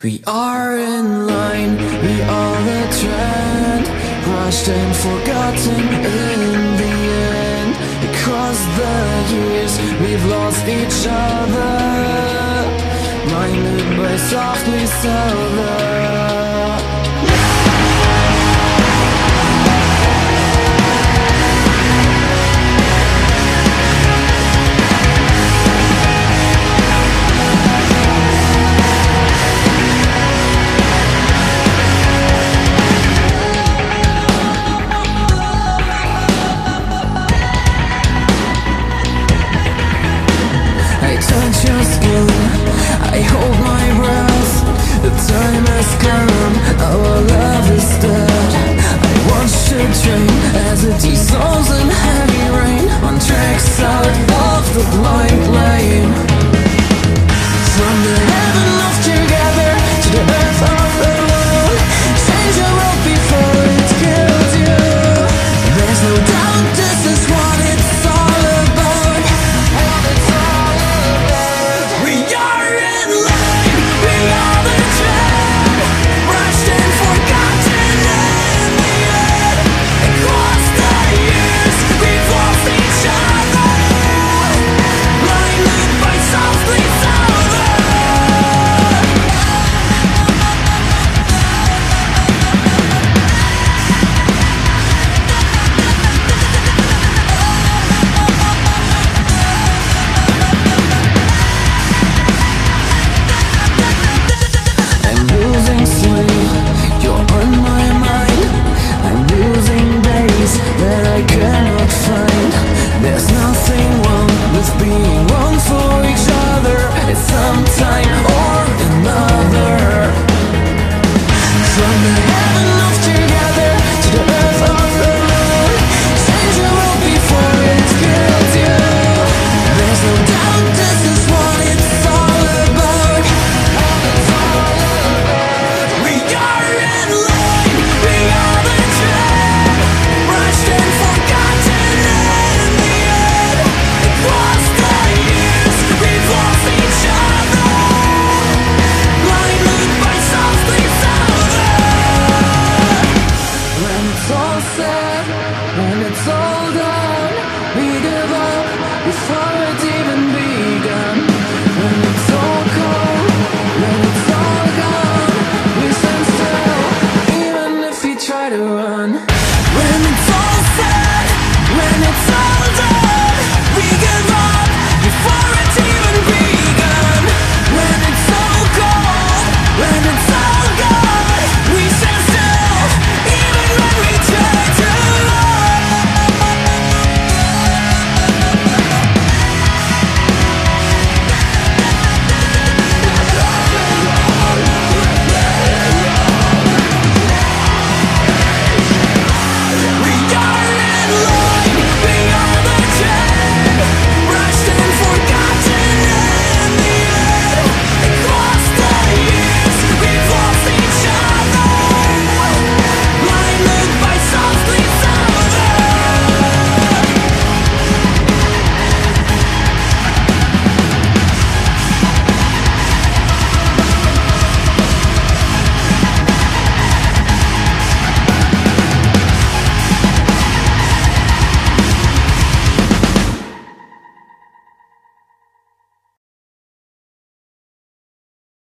We are in line, we are the trend. Crushed and forgotten in the end. Across the years, we've lost each other. Blinded by softly silver.